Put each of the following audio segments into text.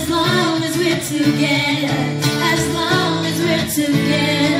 as long as we're together, as long as we're together.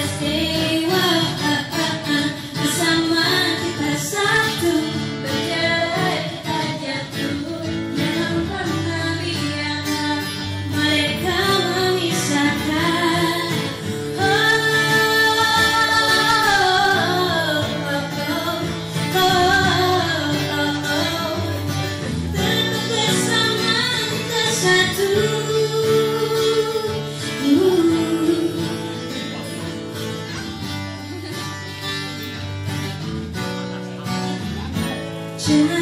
是